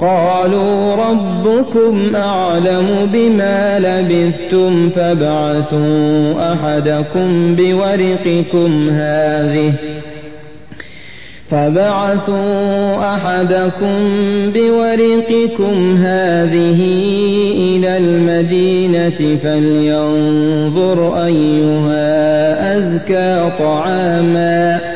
قالوا ربكم أعلم بما لبثتم فابعثوا أحدكم بورقكم هذه فبعثوا أحدكم بورقكم هذه إلى المدينة فلينظر أيها أزكى طعاما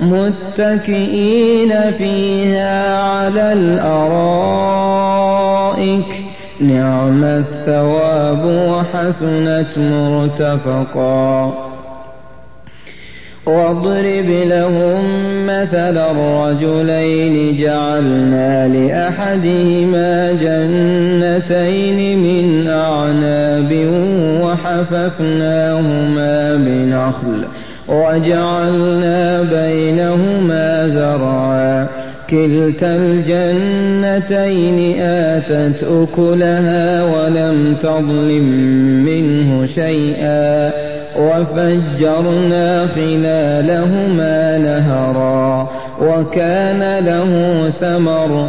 متكئين فيها على الأرائك. نعم الثواب وحسنت مرتفقا. واضرب لهم مثل الرجلين. جعلنا لأحدهما جنتين من أعناب وحففناهما بنخل. وجعلنا بينهما زرعا. كلتا الجنتين آتت أكلها ولم تظلم منه شيئا. وفجرنا خلالهما نهرا. وكان له ثمر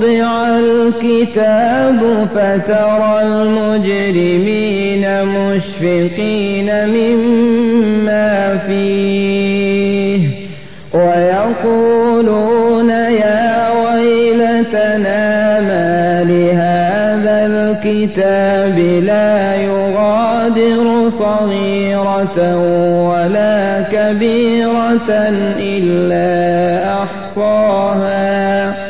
ووضع الكتاب فترى المجرمين مشفقين مما فيه ويقولون يا ويلتنا ما لهذا الكتاب لا يغادر صغيرة ولا كبيرة إلا أحصاها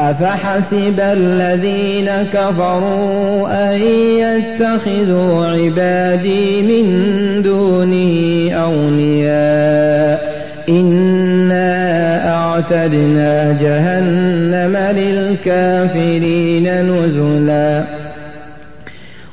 أفحسب الذين كفروا أن يتخذوا عبادي من دونه أولياء إنا أعتدنا جهنم للكافرين نزلا